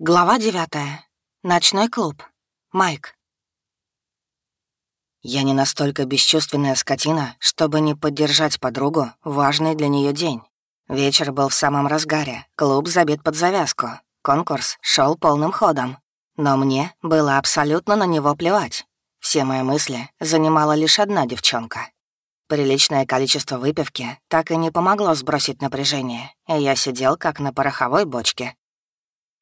Глава девятая. Ночной клуб. Майк. Я не настолько бесчувственная скотина, чтобы не поддержать подругу важный для нее день. Вечер был в самом разгаре, клуб забит под завязку, конкурс шел полным ходом. Но мне было абсолютно на него плевать. Все мои мысли занимала лишь одна девчонка. Приличное количество выпивки так и не помогло сбросить напряжение, и я сидел как на пороховой бочке,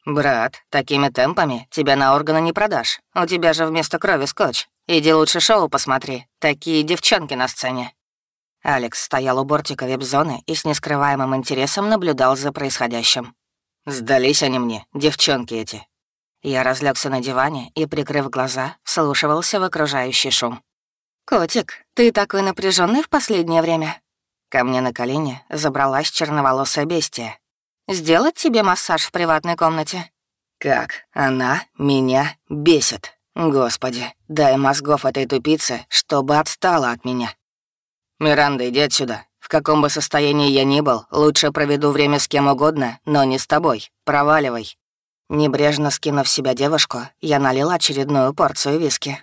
«Брат, такими темпами тебя на органы не продашь. У тебя же вместо крови скотч. Иди лучше шоу посмотри. Такие девчонки на сцене». Алекс стоял у бортика вип-зоны и с нескрываемым интересом наблюдал за происходящим. «Сдались они мне, девчонки эти». Я разлегся на диване и, прикрыв глаза, вслушивался в окружающий шум. «Котик, ты такой напряженный в последнее время?» Ко мне на колени забралась черноволосая бестия. Сделать тебе массаж в приватной комнате?» «Как? Она меня бесит. Господи, дай мозгов этой тупице, чтобы отстала от меня». «Миранда, иди отсюда. В каком бы состоянии я ни был, лучше проведу время с кем угодно, но не с тобой. Проваливай». Небрежно скинув себя девушку, я налил очередную порцию виски.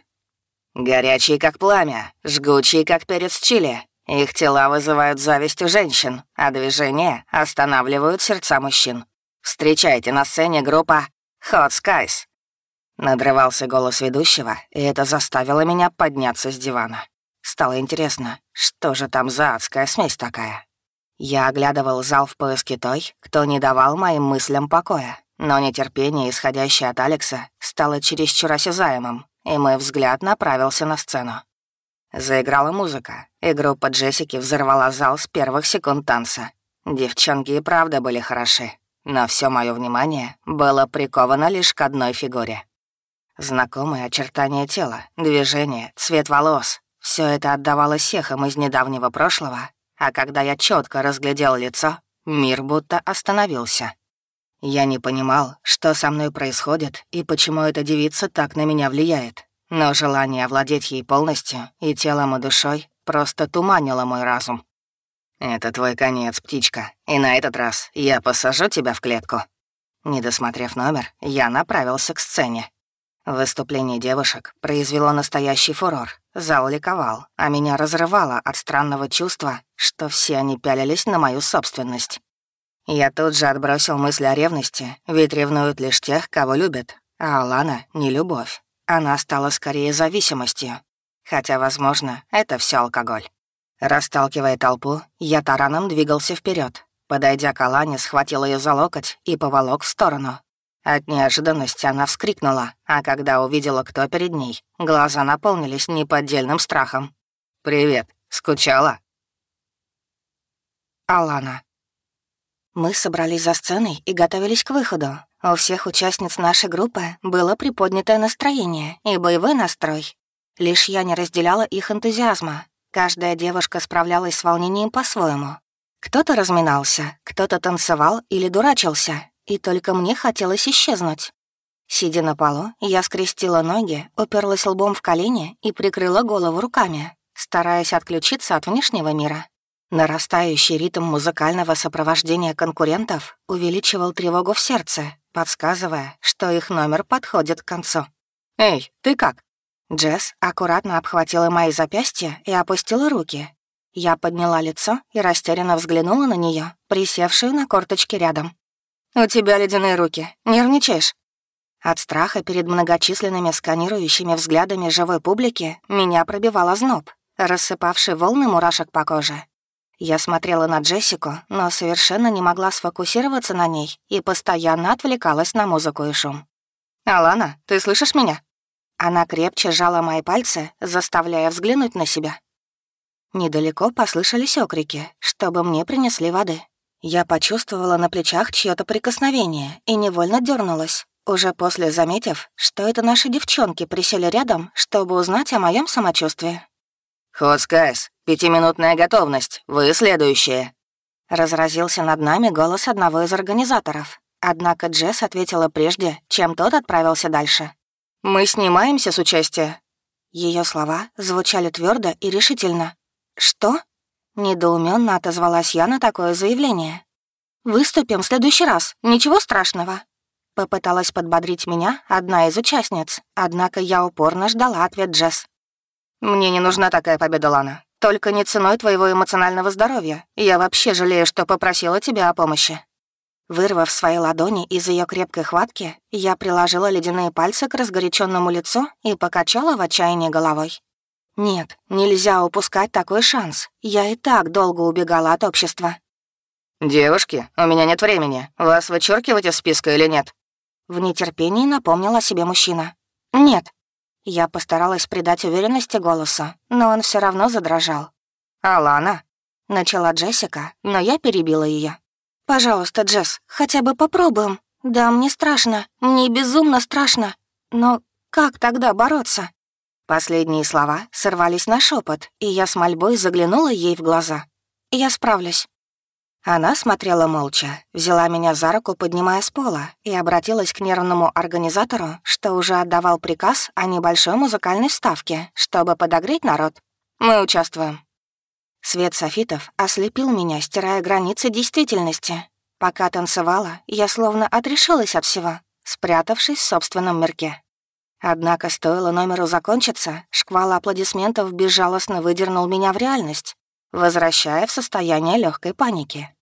«Горячий, как пламя, жгучий, как перец чили. Их тела вызывают зависть у женщин, а движения останавливают сердца мужчин. Встречайте на сцене группа Hot Skies. Надрывался голос ведущего, и это заставило меня подняться с дивана. Стало интересно, что же там за адская смесь такая? Я оглядывал зал в поиске той, кто не давал моим мыслям покоя, но нетерпение, исходящее от Алекса, стало чересчур осязаемым, и мой взгляд направился на сцену. Заиграла музыка, и группа Джессики взорвала зал с первых секунд танца. Девчонки и правда были хороши, но все мое внимание было приковано лишь к одной фигуре. Знакомые очертания тела, движение, цвет волос — все это отдавалось эхом из недавнего прошлого, а когда я четко разглядел лицо, мир будто остановился. Я не понимал, что со мной происходит и почему эта девица так на меня влияет но желание овладеть ей полностью и телом, и душой просто туманило мой разум. «Это твой конец, птичка, и на этот раз я посажу тебя в клетку». Не досмотрев номер, я направился к сцене. Выступление девушек произвело настоящий фурор. Зал ликовал, а меня разрывало от странного чувства, что все они пялились на мою собственность. Я тут же отбросил мысль о ревности, ведь ревнуют лишь тех, кого любят, а Алана — не любовь. Она стала скорее зависимостью. Хотя, возможно, это все алкоголь. Расталкивая толпу, я тараном двигался вперед. Подойдя к Алане, схватил ее за локоть и поволок в сторону. От неожиданности она вскрикнула, а когда увидела, кто перед ней, глаза наполнились неподдельным страхом. «Привет, скучала?» Алана. Мы собрались за сценой и готовились к выходу, у всех участниц нашей группы было приподнятое настроение и боевой настрой. Лишь я не разделяла их энтузиазма. Каждая девушка справлялась с волнением по-своему. Кто-то разминался, кто-то танцевал или дурачился, и только мне хотелось исчезнуть. Сидя на полу, я скрестила ноги, уперлась лбом в колени и прикрыла голову руками, стараясь отключиться от внешнего мира. Нарастающий ритм музыкального сопровождения конкурентов увеличивал тревогу в сердце, подсказывая, что их номер подходит к концу. «Эй, ты как?» Джесс аккуратно обхватила мои запястья и опустила руки. Я подняла лицо и растерянно взглянула на нее, присевшую на корточке рядом. «У тебя ледяные руки. Нервничаешь?» От страха перед многочисленными сканирующими взглядами живой публики меня пробивал зноб, рассыпавший волны мурашек по коже. Я смотрела на Джессику, но совершенно не могла сфокусироваться на ней и постоянно отвлекалась на музыку и шум. «Алана, ты слышишь меня?» Она крепче сжала мои пальцы, заставляя взглянуть на себя. Недалеко послышались окрики, чтобы мне принесли воды. Я почувствовала на плечах чье то прикосновение и невольно дернулась, уже после заметив, что это наши девчонки присели рядом, чтобы узнать о моем самочувствии. «Ход Скайс, пятиминутная готовность, вы следующие». Разразился над нами голос одного из организаторов. Однако Джесс ответила прежде, чем тот отправился дальше. «Мы снимаемся с участия». Ее слова звучали твердо и решительно. «Что?» Недоуменно отозвалась я на такое заявление. «Выступим в следующий раз, ничего страшного». Попыталась подбодрить меня одна из участниц, однако я упорно ждала ответ Джесс. «Мне не нужна такая победа, Лана. Только не ценой твоего эмоционального здоровья. Я вообще жалею, что попросила тебя о помощи». Вырвав свои ладони из ее крепкой хватки, я приложила ледяные пальцы к разгоряченному лицу и покачала в отчаянии головой. «Нет, нельзя упускать такой шанс. Я и так долго убегала от общества». «Девушки, у меня нет времени. Вас вычеркивать из списка или нет?» В нетерпении напомнил о себе мужчина. «Нет». Я постаралась придать уверенности голосу, но он все равно задрожал. «Алана?» — начала Джессика, но я перебила ее. «Пожалуйста, Джесс, хотя бы попробуем. Да, мне страшно, мне безумно страшно. Но как тогда бороться?» Последние слова сорвались на шепот, и я с мольбой заглянула ей в глаза. «Я справлюсь». Она смотрела молча, взяла меня за руку, поднимая с пола, и обратилась к нервному организатору, что уже отдавал приказ о небольшой музыкальной вставке, чтобы подогреть народ. «Мы участвуем». Свет софитов ослепил меня, стирая границы действительности. Пока танцевала, я словно отрешилась от всего, спрятавшись в собственном мирке. Однако стоило номеру закончиться, шквал аплодисментов безжалостно выдернул меня в реальность, возвращая в состояние легкой паники.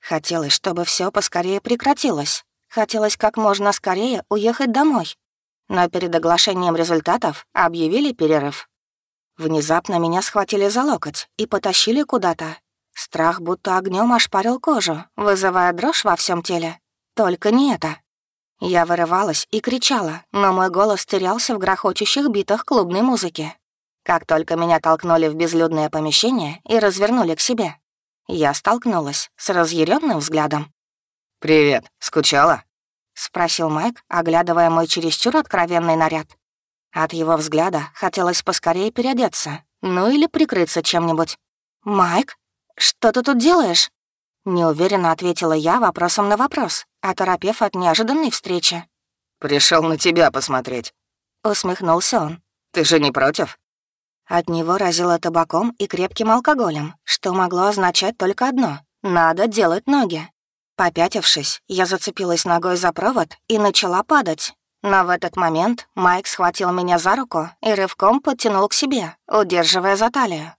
Хотелось, чтобы все поскорее прекратилось. Хотелось как можно скорее уехать домой. Но перед оглашением результатов объявили перерыв. Внезапно меня схватили за локоть и потащили куда-то. Страх будто огнем ошпарил кожу, вызывая дрожь во всем теле. Только не это. Я вырывалась и кричала, но мой голос терялся в грохочущих битах клубной музыки. Как только меня толкнули в безлюдное помещение и развернули к себе, я столкнулась с разъяренным взглядом. «Привет, скучала?» — спросил Майк, оглядывая мой чересчур откровенный наряд. От его взгляда хотелось поскорее переодеться, ну или прикрыться чем-нибудь. «Майк, что ты тут делаешь?» Неуверенно ответила я вопросом на вопрос, оторопев от неожиданной встречи. Пришел на тебя посмотреть», — усмехнулся он. «Ты же не против?» От него разило табаком и крепким алкоголем, что могло означать только одно — надо делать ноги. Попятившись, я зацепилась ногой за провод и начала падать, но в этот момент Майк схватил меня за руку и рывком подтянул к себе, удерживая за талию.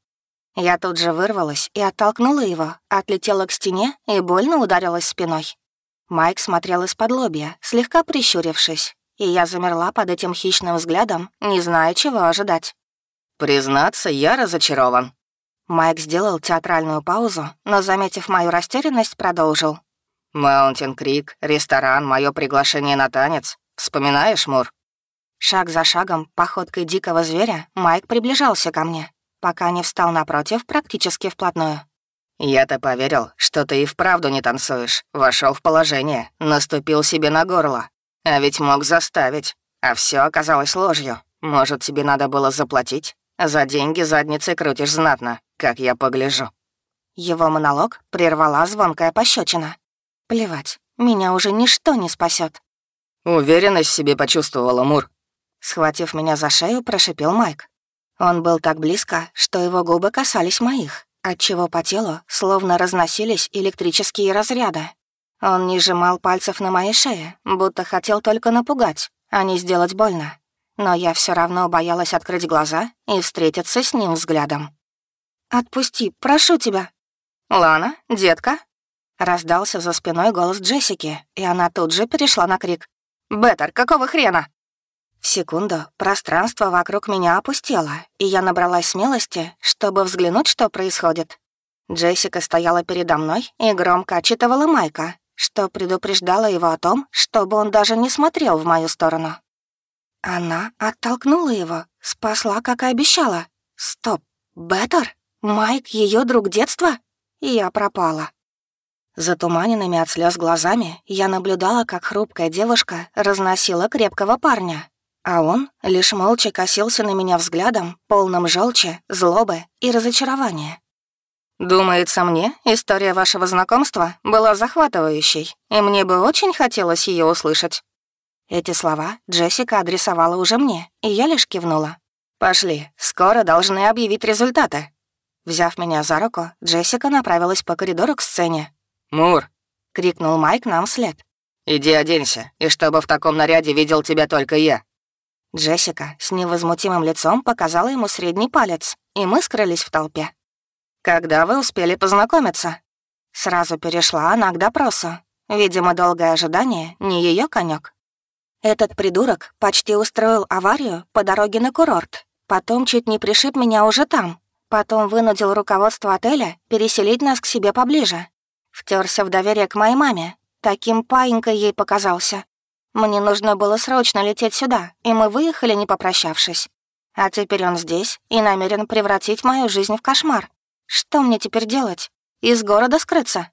Я тут же вырвалась и оттолкнула его, отлетела к стене и больно ударилась спиной. Майк смотрел из-под лобья, слегка прищурившись, и я замерла под этим хищным взглядом, не зная, чего ожидать. «Признаться, я разочарован». Майк сделал театральную паузу, но, заметив мою растерянность, продолжил. «Маунтин Крик, ресторан, мое приглашение на танец. Вспоминаешь, Мур?» Шаг за шагом, походкой дикого зверя, Майк приближался ко мне, пока не встал напротив практически вплотную. «Я-то поверил, что ты и вправду не танцуешь. Вошел в положение, наступил себе на горло. А ведь мог заставить. А все оказалось ложью. Может, тебе надо было заплатить? За деньги задницей крутишь знатно, как я погляжу». Его монолог прервала звонкая пощечина. «Плевать, меня уже ничто не спасет. «Уверенность в себе почувствовала, Мур». Схватив меня за шею, прошипел Майк. Он был так близко, что его губы касались моих, отчего по телу словно разносились электрические разряды. Он не сжимал пальцев на моей шее, будто хотел только напугать, а не сделать больно. Но я все равно боялась открыть глаза и встретиться с ним взглядом. «Отпусти, прошу тебя». «Лана, детка?» Раздался за спиной голос Джессики, и она тут же перешла на крик. Беттер, какого хрена?» В секунду пространство вокруг меня опустело, и я набралась смелости, чтобы взглянуть, что происходит. Джессика стояла передо мной и громко отчитывала Майка, что предупреждала его о том, чтобы он даже не смотрел в мою сторону. Она оттолкнула его, спасла, как и обещала. Стоп, Беттер? Майк — ее друг детства? Я пропала. Затуманенными от слез глазами я наблюдала, как хрупкая девушка разносила крепкого парня, а он лишь молча косился на меня взглядом, полным желчи, злобы и разочарования. «Думается мне, история вашего знакомства была захватывающей, и мне бы очень хотелось ее услышать». Эти слова Джессика адресовала уже мне, и я лишь кивнула. «Пошли, скоро должны объявить результаты». Взяв меня за руку, Джессика направилась по коридору к сцене, «Мур!» — крикнул Майк нам вслед. Иди оденься, и чтобы в таком наряде видел тебя только я». Джессика с невозмутимым лицом показала ему средний палец, и мы скрылись в толпе. «Когда вы успели познакомиться?» Сразу перешла она к допросу. Видимо, долгое ожидание — не ее конек. Этот придурок почти устроил аварию по дороге на курорт. Потом чуть не пришиб меня уже там. Потом вынудил руководство отеля переселить нас к себе поближе. Втерся в доверие к моей маме. Таким паинькой ей показался. Мне нужно было срочно лететь сюда, и мы выехали, не попрощавшись. А теперь он здесь и намерен превратить мою жизнь в кошмар. Что мне теперь делать? Из города скрыться?»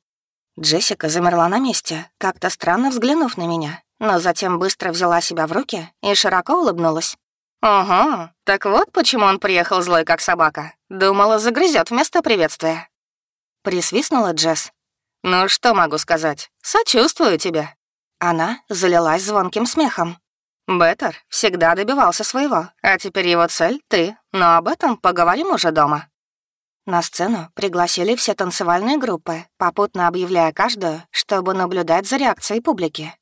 Джессика замерла на месте, как-то странно взглянув на меня, но затем быстро взяла себя в руки и широко улыбнулась. «Ого, так вот почему он приехал злой, как собака. Думала, загрызет вместо приветствия». Присвистнула Джесс. «Ну, что могу сказать? Сочувствую тебе». Она залилась звонким смехом. «Беттер всегда добивался своего, а теперь его цель — ты. Но об этом поговорим уже дома». На сцену пригласили все танцевальные группы, попутно объявляя каждую, чтобы наблюдать за реакцией публики.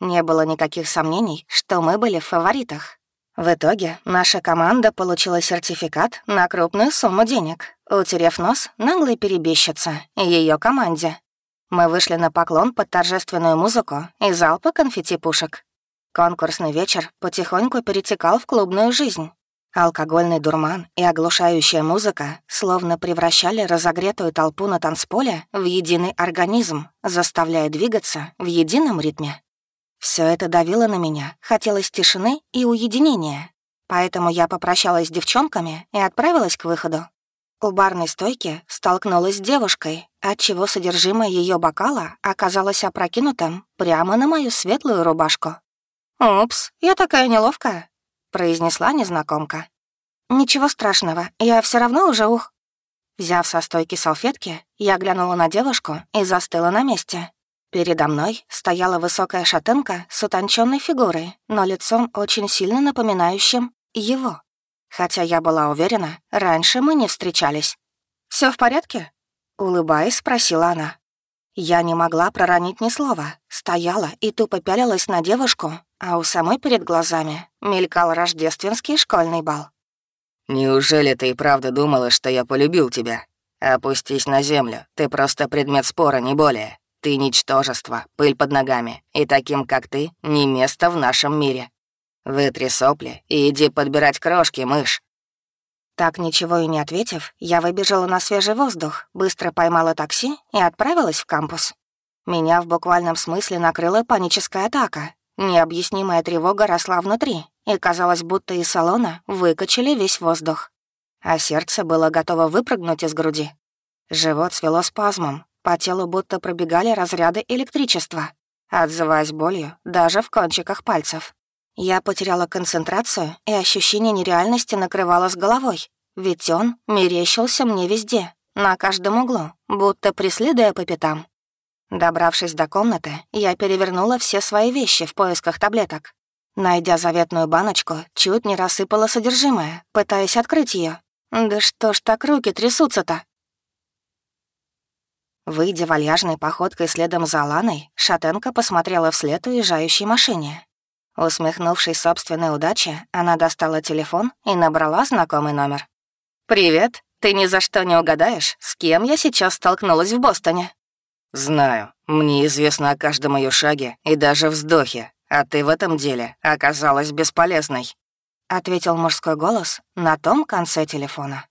Не было никаких сомнений, что мы были в фаворитах. В итоге наша команда получила сертификат на крупную сумму денег, утерев нос наглой и ее команде. Мы вышли на поклон под торжественную музыку и залпы конфетти-пушек. Конкурсный вечер потихоньку перетекал в клубную жизнь. Алкогольный дурман и оглушающая музыка словно превращали разогретую толпу на танцполе в единый организм, заставляя двигаться в едином ритме. Все это давило на меня, хотелось тишины и уединения. Поэтому я попрощалась с девчонками и отправилась к выходу. У барной стойки столкнулась с девушкой, отчего содержимое ее бокала оказалось опрокинутым прямо на мою светлую рубашку. «Упс, я такая неловкая», — произнесла незнакомка. «Ничего страшного, я все равно уже ух...» Взяв со стойки салфетки, я глянула на девушку и застыла на месте. Передо мной стояла высокая шатенка с утонченной фигурой, но лицом очень сильно напоминающим его. Хотя я была уверена, раньше мы не встречались. Все в порядке?» — улыбаясь, спросила она. Я не могла проронить ни слова, стояла и тупо пялилась на девушку, а у самой перед глазами мелькал рождественский школьный бал. «Неужели ты и правда думала, что я полюбил тебя? Опустись на землю, ты просто предмет спора, не более. Ты ничтожество, пыль под ногами, и таким, как ты, не место в нашем мире. Вытри сопли и иди подбирать крошки, мышь». Так ничего и не ответив, я выбежала на свежий воздух, быстро поймала такси и отправилась в кампус. Меня в буквальном смысле накрыла паническая атака, Необъяснимая тревога росла внутри, и казалось, будто из салона выкачали весь воздух. А сердце было готово выпрыгнуть из груди. Живот свело спазмом, по телу будто пробегали разряды электричества, отзываясь болью даже в кончиках пальцев. Я потеряла концентрацию, и ощущение нереальности накрывало с головой, ведь он мерещился мне везде, на каждом углу, будто преследуя по пятам. Добравшись до комнаты, я перевернула все свои вещи в поисках таблеток. Найдя заветную баночку, чуть не рассыпала содержимое, пытаясь открыть ее. Да что ж так руки трясутся-то? Выйдя вальяжной походкой следом за Аланой, Шатенко посмотрела вслед уезжающей машине. Усмехнувшись собственной удаче, она достала телефон и набрала знакомый номер. «Привет, ты ни за что не угадаешь, с кем я сейчас столкнулась в Бостоне?» «Знаю. Мне известно о каждом ее шаге и даже вздохе, а ты в этом деле оказалась бесполезной», — ответил мужской голос на том конце телефона.